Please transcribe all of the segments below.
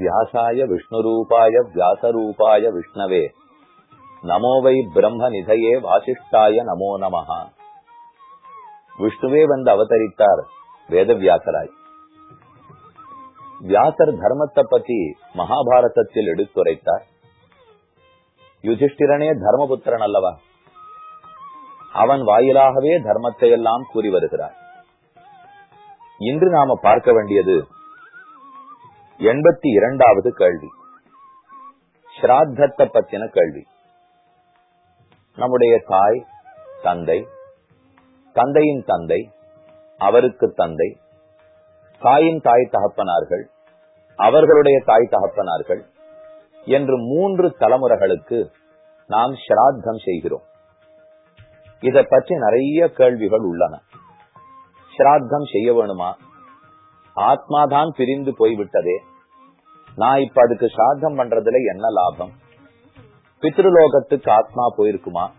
வியாசாய விஷ்ணுரூபாய வியாசரூபாய விஷ்ணவே நமோ வை பிரம்ம நிதையே வாசிஷ்டாய நமோ நமஹா விஷ்ணுவே வந்து அவதரித்தார் வேதவியாசராய். வியாசர் தர்மத்தை பத்தி மகாபாரதத்தில் எடுத்துரைத்தார். யுதிஷ்டிரனே தர்மபுத்திரன் அல்லவா? அவன் வாயிலாகவே தர்மத்தை எல்லாம் கூறி வருகிறார். இன்று நாம பார்க்க வேண்டியது எண்பத்தி இரண்டாவது கேள்வி. ஸ்ராத்தத்தை பத்தின கேள்வி. நம்முடைய தாய் தந்தை தந்தையின் தந்தை அவருக்கு தந்தை தாயின் தாய் தகப்பனார்கள் அவர்களுடைய தாய் தகப்பனார்கள் என்று மூன்று தலைமுறைகளுக்கு நாம் ஸ்ராத்தம் செய்கிறோம். இதை பற்றி நிறைய கேள்விகள் உள்ளன. ஸ்ராத்தம் செய்ய வேணுமா? ஆத்மாதான் பிரிந்து போய்விட்டதே. நான் இப்ப அதுக்கு சாதம் பண்றதுல என்ன லாபம்? பித்ருலோகத்துக்கு ஆத்மா போயிருக்குமா?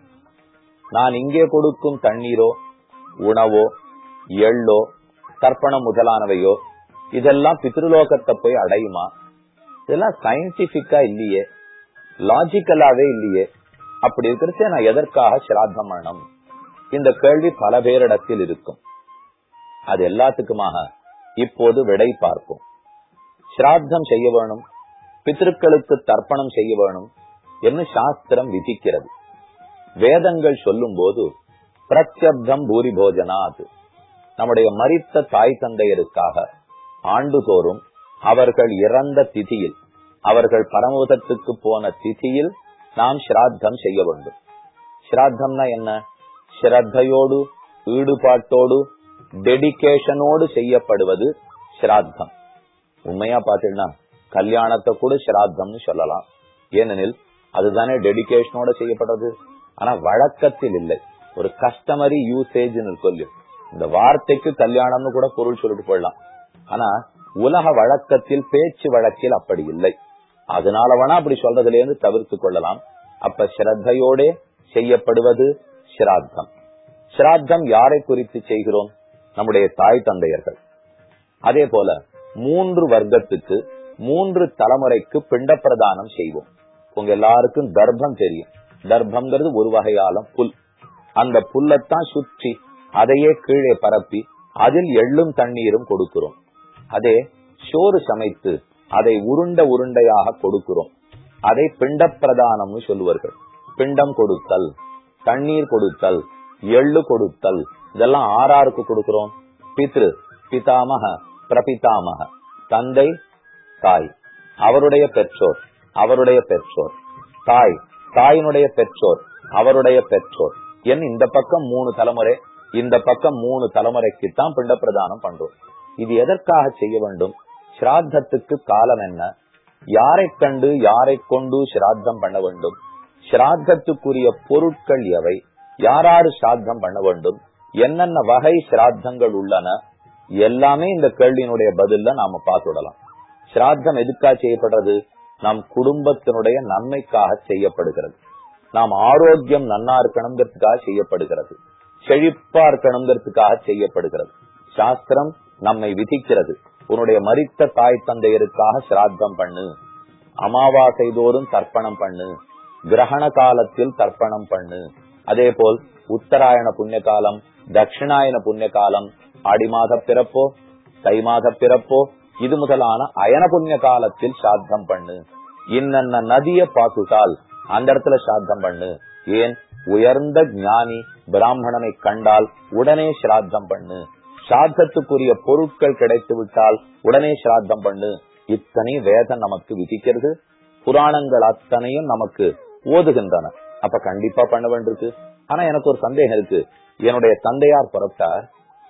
நான் இங்கே கொடுக்கும் தண்ணீரோ உணவோ எள்ளோ தர்ப்பணம் முதலானவையோ இதெல்லாம் பித்ருலோகத்தை போய் அடையுமா? இதெல்லாம் சயின்டிபிக்கா இல்லையே. லாஜிக்கலாவே இல்லையே. அப்படி இருக்கிறது நான் எதற்காக சிராத்தம் பண்ணணும்? இந்த கேள்வி பல பேரிடத்தில் இருக்கும். அது எல்லாத்துக்குமாக இப்போது விடை பார்ப்போம். சிராத்தம் செய்ய வேணும். பித்திருக்களுக்கு தர்ப்பணம் செய்ய வேணும் என்று சாஸ்திரம் விதிக்கிறது. வேதங்கள் சொல்லும் போது பிரத்யப்தம் பூரி போஜனாத் நம்முடைய மறித்த தாய் தந்தையருக்காக ஆண்டுதோறும் அவர்கள் இறந்த திதியில் அவர்கள் பரமோதத்துக்கு போன திதியில் நாம் ஸ்ராத்தம் செய்ய வேண்டும். ஸ்ராத்தம்னா என்ன? ஸ்ரத்தையோடு ஈடுபாட்டோடு டெடிகேஷனோடு செய்யப்படுவது ஸ்ராத்தம் உண்மையா பாத்தீங்கன்னா கல்யாணத்தை கூட ஸ்ராத்தம்னு சொல்லலாம். ஏனெனில் அதுதானே டெடிக்கேஷனோட செய்யப்படுறது? ஆனா வழக்கத்தில் இல்லை. ஒரு கஸ்டமரி யூசேஜ் சொல்லு இந்த வார்த்தைக்கு கல்யாணம்னு கூட பொருள் சொல்லிட்டு போயிடலாம். ஆனா உலக வழக்கத்தில் பேச்சு வழக்கில் அப்படி இல்லை. அதனால வேணா அப்படி சொல்றதுல இருந்து தவிர்த்து கொள்ளலாம். அப்ப ஸ்ரத்தையோட செய்யப்படுவது ஸ்ராத்தம் ஸ்ராத்தம் யாரை குறித்து செய்கிறோம்? நம்முடைய தாய் தந்தையர்கள். அதே போல மூன்று வர்க்கத்துக்கு மூன்று தலைமுறைக்கு பிண்ட பிரதானம் செய்வோம். உங்க எல்லாருக்கும் தர்ப்பம் தெரியும். தர்ப்பம்ங்கிறது ஒரு வகையால புல். அந்த புல்லத்தான் சுற்றி அதையே கீழே பரப்பி அதில் எள்ளும் தண்ணீரும் கொடுக்கிறோம். அதே சோறு சமைத்து அதை உருண்ட உருண்டையாக கொடுக்கிறோம். அதை பிண்ட பிரதானம்னு சொல்லுவார்கள். பிண்டம் கொடுத்தல் தண்ணீர் கொடுத்தல் எள்ளு கொடுத்தல். இதெல்லாம் ஆறாருக்கு கொடுக்கிறோம். பித்ரு பிதாமக பிரபிதாமக. தந்தை தாய். அவருடைய பெற்றோர் அவருடைய பெற்றோர். தாய் தாயினுடைய பெற்றோர் அவருடைய பெற்றோர். என் இந்த பக்கம் மூணு தலைமுறை இந்த பக்கம் மூணு தலைமுறைக்கு தான் பிண்ட பிரதானம் பண்றோம். இது எதற்காக செய்ய வேண்டும்? ஸ்ராத்தத்துக்கு காலம் என்ன? யாரை கண்டு யாரை கொண்டு ஸ்ராத்தம் பண்ண வேண்டும்? ஸ்ராத்தத்துக்குரிய பொருட்கள் எவை? யாராரு சிராத்தம் பண்ண வேண்டும்? என்னென்ன வகை சிராத்தங்கள் உள்ளன? எல்லாமே இந்த கேள்வியினுடைய பதில்ல நாம பார்த்துடலாம் சிராத்தம் எதுக்காக செய்யப்படுறது? நம் குடும்பத்தினுடைய நன்மைக்காக செய்யப்படுகிறது. நாம் ஆரோக்கியம் நன்னா இருக்கணுங்கிறதுக்காக செய்யப்படுகிறது. செழிப்பா இருக்கணுங்கிறதுக்காக செய்யப்படுகிறது. சாஸ்திரம் நம்மை விதிக்கிறது. உன்னுடைய மறித்த தாய் தந்தையருக்காக சிராத்தம் பண்ணு. அமாவாசை தோறும் தர்ப்பணம் பண்ணு. கிரகண காலத்தில் தர்ப்பணம் பண்ணு. அதே போல் உத்தராயண புண்ணிய காலம் தட்சிணாயன புண்ணிய காலம் ஆடி மாத பிறப்போ தை மாத பிறப்போ இது முதலான அயன புண்ணிய காலத்தில் சாத்தம் பண்ணு. இன்னென்ன நதிய பார்த்துட்டால் அந்த இடத்துல சாத்தம் பண்ணு. ஏன்? உயர்ந்த ஞானி பிராமணனை கண்டால் உடனே சிராத்தம் பண்ணு. சாத்தத்துக்குரிய பொருட்கள் கிடைத்து விட்டால் உடனே சிராத்தம் பண்ணு. இத்தனை வேதம் நமக்கு விதிக்கிறது. புராணங்கள் அத்தனையும் நமக்கு ஓதுகின்றன. அப்ப கண்டிப்பா பண்ண வேண்டியிருக்கு. ஆனா எனக்கு ஒரு சந்தேகம் இருக்கு. என்னுடைய தந்தையார் புறப்பட்டார்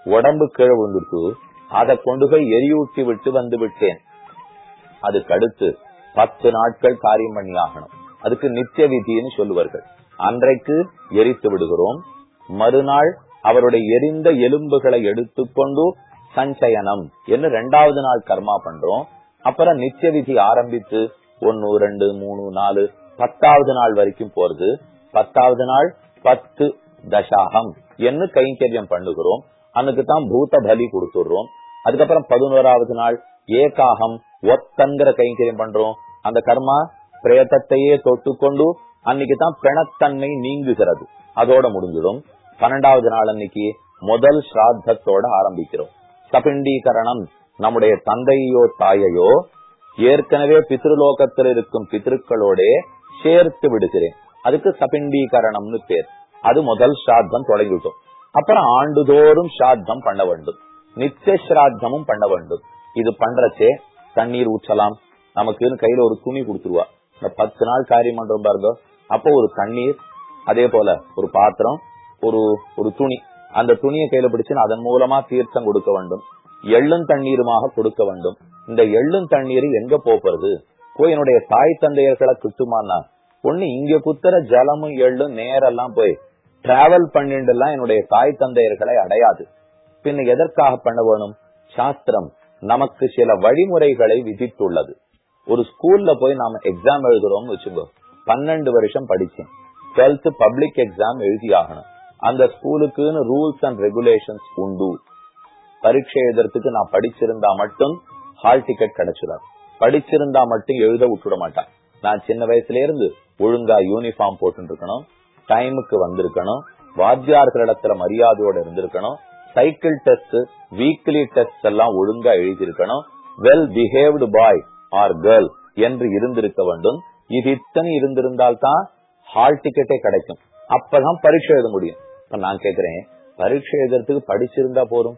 உடம்பு கீழே விழுந்துருக்கு அதை கொண்டு போய் எரியூட்டி விட்டு வந்து விட்டேன். அதுக்கு அடுத்து பத்து நாட்கள் காரியம் பண்ணி ஆகணும் அதுக்கு நித்திய விதின்னு சொல்லுவார்கள். அன்றைக்கு எரித்து விடுகிறோம். மறுநாள் அவருடைய எரிந்த எலும்புகளை எடுத்துக்கொண்டு சஞ்சயனம் என்று ரெண்டாவது நாள் கர்மா பண்றோம். அப்புறம் நித்திய விதி ஆரம்பித்து ஒன்னு ரெண்டு மூணு நாலு பத்தாவது நாள் வரைக்கும் போறது. பத்தாவது நாள் பத்து தசாகம். என்று கைங்கரியம் பண்ணுகிறோம். அன்னைக்கு தான் பூத்த பலி கொடுத்துடுறோம். அதுக்கப்புறம் பதினோராவது நாள் ஏகாகம். ஒத்தங்கிற கைங்கரியம் பண்றோம். அந்த கர்மா பிரேதத்தையே தொட்டுக்கொண்டு அன்னைக்கு தான் பிணத்தன்மை நீங்குகிறது. அதோட முடிஞ்சிடும். பன்னெண்டாவது நாள் அன்னைக்கு முதல் ஸ்ராத்தத்தோட ஆரம்பிக்கிறோம். சபிண்டீகரணம் நம்முடைய தந்தையோ தாயையோ ஏற்கனவே பித்ருலோகத்தில் இருக்கும் பித்ருக்களோட சேர்த்து விடுகிறேன். அதுக்கு சபிண்டீகரணம்னு பேர். அது முதல் ஸ்ராத்தம் தொடங்கிவிட்டோம் அப்புறம் ஆண்டுதோறும் ஸ்ராத்தம் பண்ண வேண்டும். நித்திய ஸ்ராத்தமும் பண்ண வேண்டும். இது பண்றச்சே தண்ணீர் ஊற்றலாம். நமக்குன்னு கையில ஒரு துணி கொடுத்துருவா. இந்த பத்து நாள் காரியம் பண்றோம் பாருங்க. அப்போ ஒரு தண்ணீர் அதே போல ஒரு பாத்திரம் ஒரு ஒரு துணி. அந்த துணியை கையில பிடிச்சு அதன் மூலமா தீர்த்தம் கொடுக்க வேண்டும். எள்ளும் தண்ணீருமாக கொடுக்க வேண்டும். இந்த எள்ளும் தண்ணீர் எங்க போறது போய் என்னுடைய தாய் தந்தையர்களை குத்துமானா ஒண்ணு இங்க குத்துற ஜலமும் எள்ளும் நேரெல்லாம் போய் டிராவல் பண்ணிட்டு எல்லாம் என்னுடைய தாய் தந்தையர்களை அடையாது. பின்ன எதற்காக பண்ண வேணும்? சாஸ்திரம் நமக்கு சில வழிமுறைகளை விதித்துள்ளது. ஒரு ஸ்கூல்ல போய் நாம எக்ஸாம் எழுதுறோம்னு வச்சுக்கோ பன்னெண்டு வருஷம் படிச்சேன். டுவெல்த் பப்ளிக் எக்ஸாம் எழுதி ஆகணும். அந்த ஸ்கூலுக்குன்னு ரூல்ஸ் அண்ட் ரெகுலேஷன்ஸ் உண்டு. பரீட்சை எழுதுறதுக்கு நான் படிச்சிருந்தா மட்டும் ஹால் டிக்கெட் கிடைச்சிடாது. படிச்சிருந்தா மட்டும் எழுத விட்டுட மாட்டான். நான் சின்ன வயசுல இருந்து ஒழுங்கா யூனிஃபார்ம் போட்டு இருக்கணும் டைமுக்கு வந்திருக்கணும் வாத்தியார்களிடத்துல மரியாதையோட இருந்திருக்கணும் சைக்கிள் டெஸ்ட் வீக்லி டெஸ்ட் எல்லாம் ஒழுங்கா எழுதியிருக்கணும் well behaved boy or girl என்று இருந்திருக்க வேண்டும். இது இத்தனை இருந்திருந்தால் தான் ஹால் டிக்கெட்டே கிடைக்கும். அப்பதான் பரீட்சை எழுத முடியும். இப்ப நான் கேக்குறேன் பரீட்சை எழுதுறதுக்கு படிச்சிருந்தா போதும்.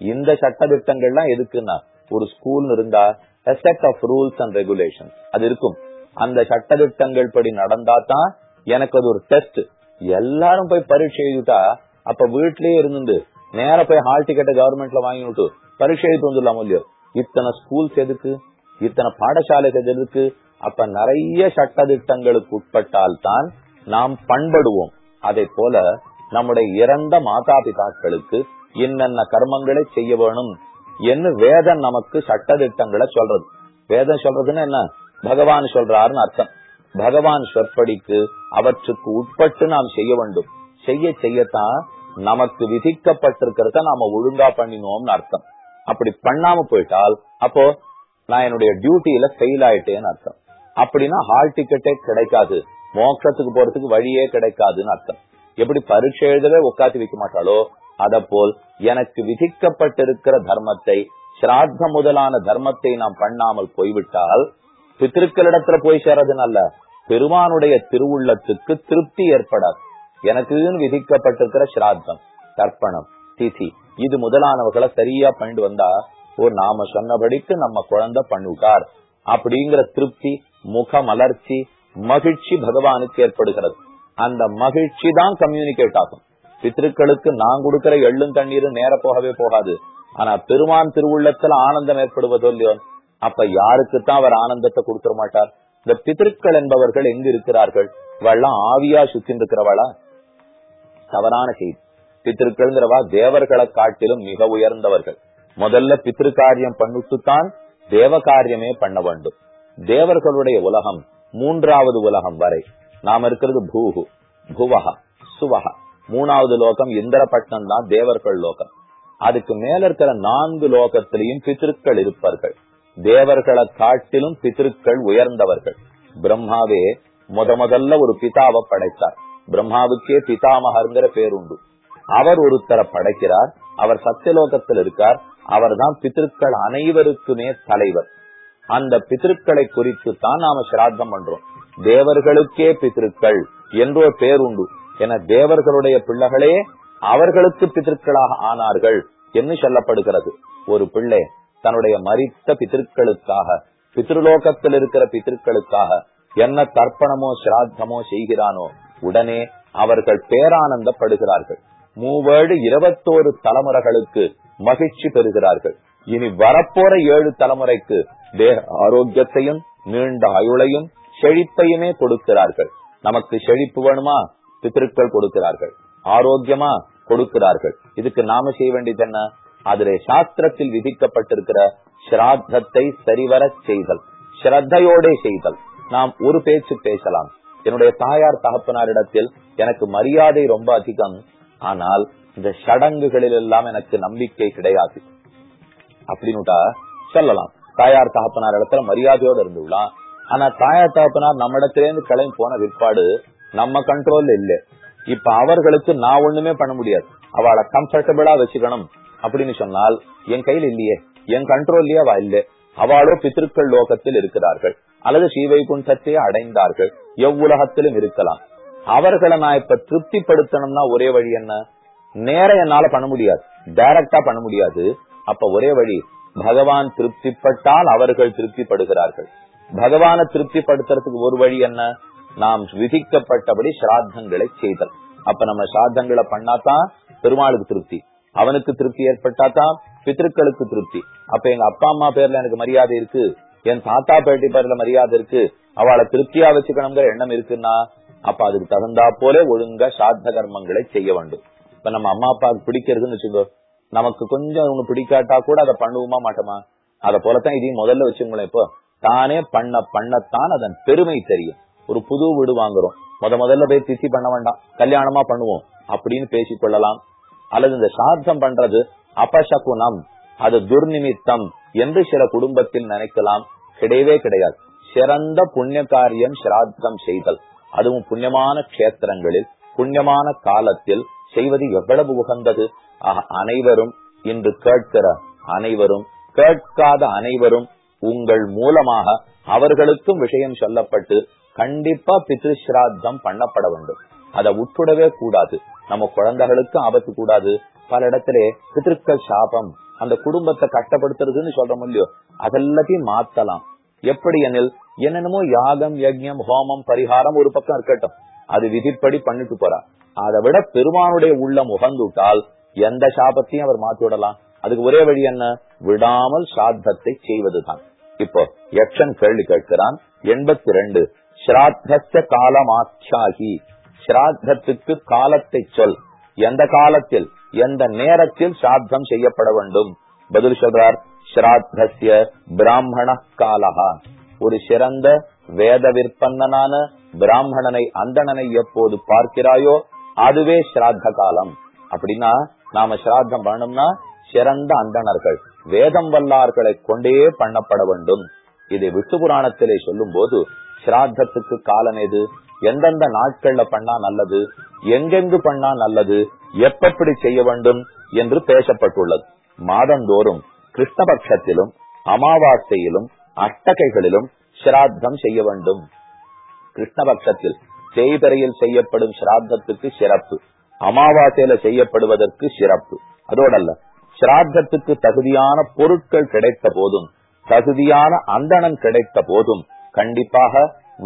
இந்த சட்ட திட்டங்கள்லாம் எதுக்குன்னா ஒரு ஸ்கூல் இருந்தா set of rules and regulation அது இருக்கும். அந்த சட்டத்திட்டங்கள் படி நடந்தா தான் எனக்கு அது ஒரு டெஸ்ட் எல்லாரும் போய் பரீட்சை எழுதிட்டா அப்ப வீட்லயே இருந்து நேர போய் ஹால் டிக்கெட்டை கவர்மெண்ட்ல வாங்கி விட்டு பரீட்சை எழுதி வந்துடலாம் இல்லையோ? இத்தனை ஸ்கூல்ஸ் எதுக்கு? இத்தனை பாடசாலைகள் எதுக்கு? அப்ப நிறைய சட்டத்திட்டங்களுக்கு உட்பட்டால் தான் நாம் பண்படுவோம். அதை போல நம்முடைய இறந்த மாதா பிதாக்களுக்கு என்னென்ன கர்மங்களை செய்ய வேணும்? என்று வேதம் நமக்கு சட்ட திட்டங்களை சொல்றது? வேதம் சொல்றதுன்னா என்ன? பகவான் சொல்றாருன்னு அர்த்தம். பகவான் சொற்படிக்கு அவற்றுக்கு உட்பட்டு நாம் செய்ய வேண்டும். செய்ய செய்யத்தான் நமக்கு விதிக்கப்பட்டிருக்கிறத நாம ஒழுங்கா பண்ணினோம்னு அர்த்தம். அப்படி பண்ணாம போயிட்டால் அப்போ நான் என்னுடைய டியூட்டியில ஃபெயில் ஆயிட்டேன்னு அர்த்தம். அப்படின்னா ஹால் டிக்கெட்டே கிடைக்காது. மோட்சத்துக்கு போறதுக்கு வழியே கிடைக்காதுன்னு அர்த்தம். எப்படி பரீட்சை எழுதவே உட்காந்து வைக்க மாட்டாளோ? அத போல் எனக்கு விதிக்கப்பட்டிருக்கிற தர்மத்தை சிராத்த முதலான தர்மத்தை நாம் பண்ணாமல் போய்விட்டால் பித்திருக்களிடத்துல போய் சேரதுனல்ல பெருமானுடைய திருவுள்ளத்துக்கு திருப்தி ஏற்படாது. எனக்குன்னு விதிக்கப்பட்டிருக்கிற சிராத்தம் தர்ப்பணம் திதி இது முதலானவர்களை சரியா பண்ணிட்டு வந்தா ஓ நாம சொன்னபடிக்கு நம்ம குழந்தை பண்ணுட்டார் அப்படிங்கிற திருப்தி முக மலர்ச்சி மகிழ்ச்சி பகவானுக்கு ஏற்படுகிறது. அந்த மகிழ்ச்சி தான் கம்யூனிகேட் ஆகும். பித்திருக்களுக்கு நான் கொடுக்கிற எள்ளும் தண்ணீரும் நேர போகவே போகாது. ஆனா பெருமான் திருவுள்ளத்துல ஆனந்தம் ஏற்படுவதோ இல்லையோ அப்ப யாருக்குத்தான் அவர் ஆனந்தத்தை கொடுத்துட மாட்டார்? இந்த பித்திருக்கள் என்பவர்கள் எங்கு இருக்கிறார்கள்? இவெல்லாம் ஆவியா சுத்தின் இருக்கிறவளா? தவறான செய்தி. பித்திருக்கள்ங்கிறவா தேவர்களை காட்டிலும் மிக உயர்ந்தவர்கள். முதல்ல பித்திரு காரியம் பண்ணிட்டுத்தான் தேவ காரியமே பண்ண வேண்டும். தேவர்களுடைய உலகம் மூன்றாவது உலகம் வரை. நாம் இருக்கிறது பூகு புவகா சுவஹா. மூணாவது லோகம் இந்திரபட்னம் தான் தேவர்கள் லோகம். அதுக்கு மேல இருக்கிற நான்கு லோகத்திலையும் பித்திருக்கள் இருப்பார்கள். தேவர்களை காட்டிலும் பித்திருக்கள் உயர்ந்தவர்கள். பிரம்மாவே முத முதல்ல ஒரு பிதாவை படைத்தார். பிரம்மாவுக்கே பிதாமகர்ங்கிற பேருண்டு அவர் ஒருத்தரை படைக்கிறார் அவர் சத்தியலோகத்தில் இருக்கார் அவர் தான் பித்திருக்கள் அனைவருக்குமே தலைவர். அந்த பித்திருக்களை குறித்து தான் நாம சிராத்தம் பண்றோம். தேவர்களுக்கே பித்திருக்கள் என்றோ பேருண்டு என தேவர்களுடைய பிள்ளைகளே அவர்களுக்கு பித்திருக்களாக ஆனார்கள் என்று சொல்லப்படுகிறது. ஒரு பிள்ளை தன்னுடைய மறித்த பித்திருக்களுக்காக பித்ருலோகத்தில் இருக்கிற பித்திருக்களுக்காக என்ன தர்ப்பணமோ சிராத்தமோ செய்கிறானோ உடனே அவர்கள் பேரானந்தப்படுகிறார்கள். மூவேடு இருபத்தோரு தலைமுறைகளுக்கு மகிழ்ச்சி பெறுகிறார்கள். இனி வரப்போற ஏழு தலைமுறைக்கு தேக ஆரோக்கியத்தையும் நீண்ட அயுளையும் செழிப்பையுமே கொடுக்கிறார்கள். நமக்கு செழிப்பு வேணுமா? பித்திருக்கள் கொடுக்கிறார்கள். ஆரோக்கியமா கொடுக்கிறார்கள். இதுக்கு நாம செய்ய வேண்டியது என்ன? அதிலே சாஸ்திரத்தில் விதிக்கப்பட்டிருக்கிற ஸ்ராத்தத்தை சரிவர செய்தல் ஸ்ரத்தையோட செய்தல். நாம் ஒரு பேச்சு பேசலாம். என்னுடைய தாயார் தகப்பனாரிடத்தில் எனக்கு மரியாதை ரொம்ப அதிகம். ஆனால் இந்த சடங்குகளில் எல்லாம் எனக்கு நம்பிக்கை கிடையாது. அப்படின்னுட்டா சொல்லலாம். தாயார் தகப்பனார் இடத்துல மரியாதையோட இருந்துடலாம் ஆனா தாயார் தகப்பனார் நம்ம இடத்திலேருந்து கிளம்பி போன விற்பாடு நம்ம கண்ட்ரோல் இல்ல. இப்ப அவர்களுக்கு நான் ஒண்ணுமே பண்ண முடியாது. அவளை கம்ஃபர்டபுளா வச்சுக்கணும் அப்படின்னு சொன்னால் என் கையில் இல்லையே. என் கண்ட்ரோல்லயே அவ இல்ல. அவளோ பித்திருக்கள் லோகத்தில் இருக்கிறார்கள். அல்லது ஸ்ரீவைகுண்டத்தையே அடைந்தார்கள். எவ்வுலகத்திலும் இருக்கலாம். அவர்களை நான் இப்ப திருப்திப்படுத்தணும்னா ஒரே வழி என்ன? நேர என்னால பண்ண முடியாது. டைரக்டா பண்ண முடியாது. அப்ப ஒரே வழி பகவான் திருப்திப்பட்டால் அவர்கள் திருப்திப்படுகிறார்கள். பகவான திருப்திப்படுத்துறதுக்கு ஒரு வழி என்ன? நாம் விதிக்கப்பட்டபடி சிராத்தங்களை செய்தல். அப்ப நம்ம சிராத்தங்களை பண்ணாதான் பெருமாளுக்கு திருப்தி. அவனுக்கு திருப்தி ஏற்பட்டாதான் பித்திருக்களுக்கு திருப்தி. அப்ப எங்க அப்பா அம்மா பேர்ல எனக்கு மரியாதை இருக்கு. என் தாத்தா பேட்டி பேர்ல மரியாதை இருக்கு. அவளை திருப்தியா வச்சுக்கணுங்கிற எண்ணம் இருக்குன்னா அப்ப அதுக்கு தகுந்தா போல ஒழுங்கா சாத்த கர்மங்களை செய்ய வேண்டும். இப்ப நம்ம அம்மா அப்பாவுக்கு பிடிக்கிறதுன்னு வச்சுக்கோ. நமக்கு கொஞ்சம் ஒண்ணு பிடிக்காட்டா கூட அதை பண்ணுவோமா மாட்டோமா? அத போலத்தான் இதையும் முதல்ல வச்சுங்களேன் இப்போ. தானே பண்ண பண்ணத்தான் அதன் பெருமை தெரியும். ஒரு புது வீடு வாங்குறோம். முத முதல்ல போய் திசி பண்ண வேண்டாம். கல்யாணமா பண்ணுவோம். அப்படின்னு பேசிக் கொள்ளலாம். அல்லது இந்த சார்த்தம் பண்றது அபசகுணம் அது துர்நிமித்தம் என்று சில குடும்பத்தில் நினைக்கலாம். கிடையவே கிடையாது. சிறந்த புண்ணிய காரியம் சிராத்தம் செய்தல். அதுவும் புண்ணியமான கஷேத்திரங்களில் புண்ணியமான காலத்தில் செய்வது எவ்வளவு உகந்தது? அனைவரும் இன்று கேட்கிற அனைவரும் கேட்காத அனைவரும் உங்கள் மூலமாக அவர்களுக்கும் விஷயம் சொல்லப்பட்டு கண்டிப்பா பித்ருஸ்ராத்தம் பண்ணப்பட வேண்டும். அதை உட்படவே கூடாது. நம்ம குழந்தைகளுக்கும் ஆபத்து கூடாது. பல இடத்துல பித்திருக்கள் சாபம் அந்த குடும்பத்தை கட்டப்படுத்துறதுன்னு சொல்றோம் இல்லையோ அதெல்லாத்தையும் மாத்தலாம். எப்படி எனில் என்னென்னமோ யாகம் யஜ்யம் ஹோமம் பரிகாரம் ஒரு பக்கம் இருக்கட்டும். அது விதிப்படி பண்ணிட்டு போறா. அதை விட பெருமானுடைய உள்ளம் உகந்துட்டால் எந்த சாபத்தையும் அவர் மாத்தி விடலாம். அதுக்கு ஒரே வழி என்ன? விடாமல் சாத்தத்தை செய்வதுதான். இப்போ யக்ஷன் கேள்வி கேட்கிறான். எண்பத்தி ரெண்டு. ஸ்ராத்த காலமாச்சாகி ஸ்ராத்தத்துக்கு காலத்தை சொல். எந்த காலத்தில்? எந்த நேரத்தில் சாத்தம் செய்யப்பட வேண்டும்? பதில் சொல்றார் ஸ்ராத்திய பிராமண காலகா ஒரு சிறந்த வேத விற்பன்னனான பிராமணனை அந்தணனை எப்போது பார்க்கிறாயோ அதுவே ஸ்ராத்த காலம். அப்படின்னா நாம ஸ்ராத்தம் பண்ணணும்னா சிறந்த அந்தணர்கள் வேதம் வல்லார்களை கொண்டே பண்ணப்பட வேண்டும். இதை விட்டு புராணத்திலே சொல்லும் போது சிராத்தத்துக்கு காலம் எது? எந்தெந்த நாட்கள்ல பண்ணா நல்லது? எங்கெங்கு பண்ணா நல்லது? எப்படி செய்ய வேண்டும் என்று பேசப்பட்டுள்ளது. மாதந்தோறும் கிருஷ்ணபக்ஷத்திலும் அமாவாசையிலும் அட்டகைகளிலும் சிராத்தம் செய்ய வேண்டும். கிருஷ்ணபக்ஷத்தில் தேய்பிரையில் செய்யப்படும் சிராத்தத்துக்கு சிறப்பு. அமாவாசையில செய்யப்படுவதற்கு சிறப்பு. அதோடல்ல சிராத்தத்துக்கு தகுதியான பொருட்கள் கிடைத்த போதும் தகுதியான அந்தணன் கிடைத்த போதும் கண்டிப்பாக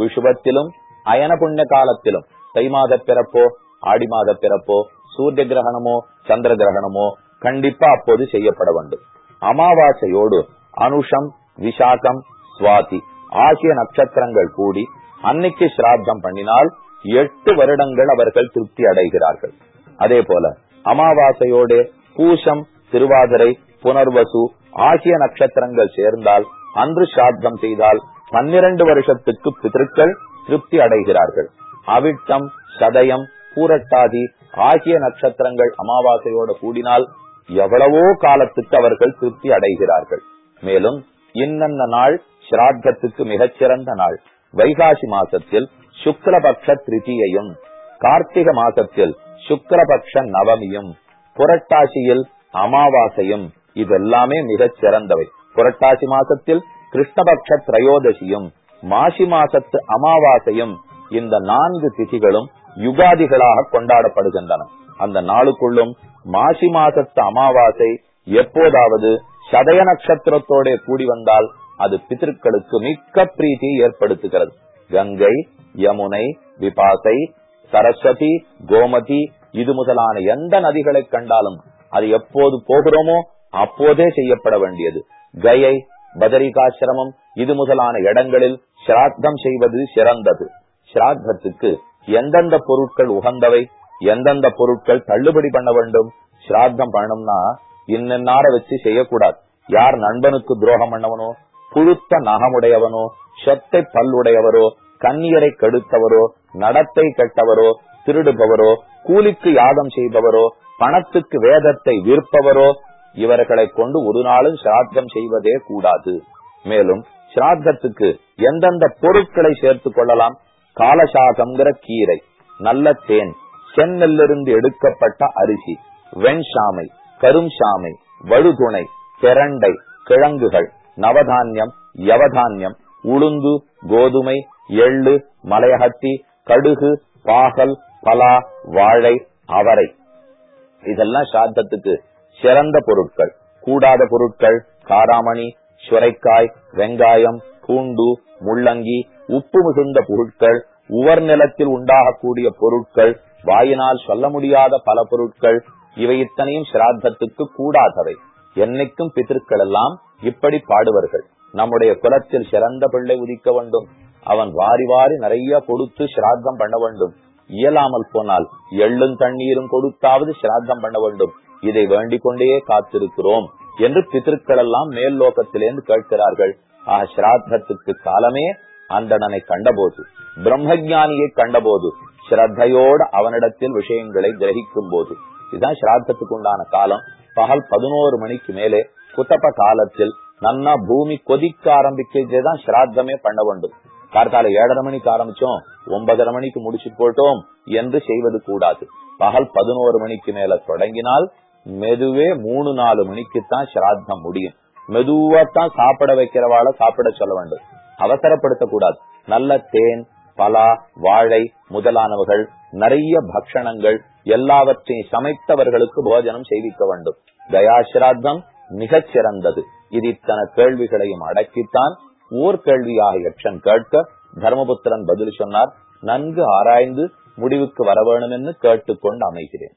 விஷுவத்திலும் அயன புண்ணிய காலத்திலும் தை மாத பிறப்போ ஆடி மாத பிறப்போ சூரிய கிரகணமோ சந்திர கிரகணமோ கண்டிப்பா அப்போது செய்யப்பட வேண்டும். அமாவாசையோடு அனுஷம் விசாகம் சுவாதி ஆகிய நட்சத்திரங்கள் கூடி அன்னைக்கு சிராத்தம் பண்ணினால் எட்டு வருடங்கள் அவர்கள் திருப்தி அடைகிறார்கள். அதே போல அமாவாசையோடு பூசம் திருவாதிரை புனர்வசு ஆகிய நட்சத்திரங்கள் சேர்ந்தால் அன்று சாத்தம் செய்தால் பன்னிரண்டு வருஷத்துக்கு பிதற்கள் திருப்தி அடைகிறார்கள். அவிட்டம் சதயம் பூரட்டாதி ஆகிய நட்சத்திரங்கள் அமாவாசையோடு கூடினால் எவ்வளவோ காலத்துக்கு அவர்கள் திருப்தி அடைகிறார்கள். மேலும் இன்னென்ன நாள்? சிராத்தத்துக்கு மிகச்சிறந்த நாள். வைகாசி மாசத்தில் சுக்லபக்ஷ திருதியையும் கார்த்திக மாசத்தில் சுக்லபக்ஷ நவமியும் புரட்டாசியில் அமாவாசையும் இதெல்லாமே மிகச் சிறந்தவை. புரட்டாசி மாசத்தில் கிருஷ்ணபக்ஷ திரையோதசியும் மாசி மாசத்து அமாவாசையும் இந்த நான்கு திதிகளும் யுகாதிகளாக கொண்டாடப்படுகின்றன. அந்த நாளுக்குள்ளும் மாசி மாசத்து அமாவாசை எப்போதாவது சதய நட்சத்திரத்தோட கூடி வந்தால் அது பித்திருக்களுக்கு மிக்க பிரீத்தியை ஏற்படுத்துகிறது. கங்கை யமுனை விபாசை சரஸ்வதி கோமதி இது முதலான எந்த நதிகளை கண்டாலும் அது எப்போது போகிறோமோ அப்போதே செய்யப்பட வேண்டியது. கயை பதரிகாசிரமம் இது முதலான இடங்களில் சிராத்தம் செய்வது சிறந்தது. சிராத்தத்துக்கு எந்தெந்த பொருட்கள் உகந்தவை எந்தெந்த பொருட்கள் தள்ளுபடி பண்ண வேண்டும் சிராத்தம் பண்ணணும்னா இன்னென்னார வச்சு செய்யக்கூடாது. யார் நண்பனுக்கு துரோகம் பண்ணவனோ புழுத்த நகமுடையவனோ சொத்தை பல்லுடையவரோ கண்ணியரை கெடுத்தவரோ நடத்தை கெட்டவரோ திருடுபவரோ கூலிக்கு யாகம் செய்பவரோ பணத்துக்கு வேதத்தை விற்பவரோ இவர்களை கொண்டு ஒரு நாளும் சிராத்தம் செய்வதே கூடாது. மேலும் சிராத்தத்துக்கு எந்தெந்த பொருட்களை சேர்த்துக் கொள்ளலாம்? காலசாகம்ங்கிற கீரை நல்ல தேன் செந்நெல்லிருந்து எடுக்கப்பட்ட அரிசி வெண்சாமை கரும்சாமை வழுதுணை திரண்டை கிழங்குகள் நவதானியம் யவதானியம் உளுந்து கோதுமை எள்ளு மலையகத்தி கடுகு பாகல் பலா வாழை அவரை. இதெல்லாம் சாத்தத்துக்கு சிறந்த பொருட்கள். கூடாத பொருட்கள் காராமணி சுரைக்காய் வெங்காயம் பூண்டு முள்ளங்கி உப்பு மிகுந்த பொருட்கள் உவர் நிலத்தில் உண்டாகக்கூடிய பொருட்கள் வாயினால் சொல்ல முடியாத பல பொருட்கள் இவை இத்தனையும் சிராத்தத்துக்கு கூடாதவை. என்னைக்கும் பித்திருக்கள் எல்லாம் இப்படி பாடுவர்கள். நம்முடைய குலத்தில் சிறந்த பிள்ளை உதிக்க வேண்டும். அவன் வாரி வாரி நிறைய கொடுத்து சிராதம் பண்ண வேண்டும். இயலாமல் போனால் எள்ளும் தண்ணீரும் கொடுத்தாவது சிராதம் பண்ண வேண்டும். இதை வேண்டிக் கொண்டே காத்திருக்கிறோம் என்று பித்திருக்கள் எல்லாம் மேல் லோகத்திலேருந்து கேட்கிறார்கள். ஆக சிராத்தத்துக்கு காலமே அந்தணனை கண்டபோது பிரம்மஜானியை கண்டபோது ஸ்ரத்தையோடு அவனிடத்தில் விஷயங்களை கிரகிக்கும் போது இதுதான் ஸ்ராத்தத்துக்கு உண்டான காலம். பகல் பதினோரு மணிக்கு மேலே குத்தப்ப காலத்தில் நன்னா பூமி கொதிக்க ஆரம்பிக்கதான் ஸ்ராத்தமே பண்ண வேண்டும். கார்த்தால ஏழரை மணிக்கு ஆரம்பிச்சோம் ஒன்பதரை மணிக்கு முடிச்சு போட்டோம் என்று செய்வது கூடாது. பகல் பதினோரு மணிக்கு மேல தொடங்கினால் மெதுவே மூணு நாலு மணிக்குத்தான் சிராத்தம் முடியும். மெதுவாத்தான் சாப்பிட வைக்கிறவாள சாப்பிட சொல்ல வேண்டும். அவசரப்படுத்த கூடாது நல்ல தேன் பலா வாழை முதலானவர்கள் நிறைய பக்ஷணங்கள் எல்லாவற்றையும் சமைத்தவர்களுக்கு போஜனம் செய்விக்க வேண்டும். தயாசிராத்தம் மிகச் சிறந்தது. இது இத்தனை கேள்விகளையும் அடக்கித்தான் ஓர் கேள்வியாக யக்ஷன் கேட்க தர்மபுத்திரன் பதில் சொன்னார் நன்கு ஆராய்ந்து முடிவுக்கு வர வேணும் என்று கேட்டுக்கொண்டு அமைகிறேன்.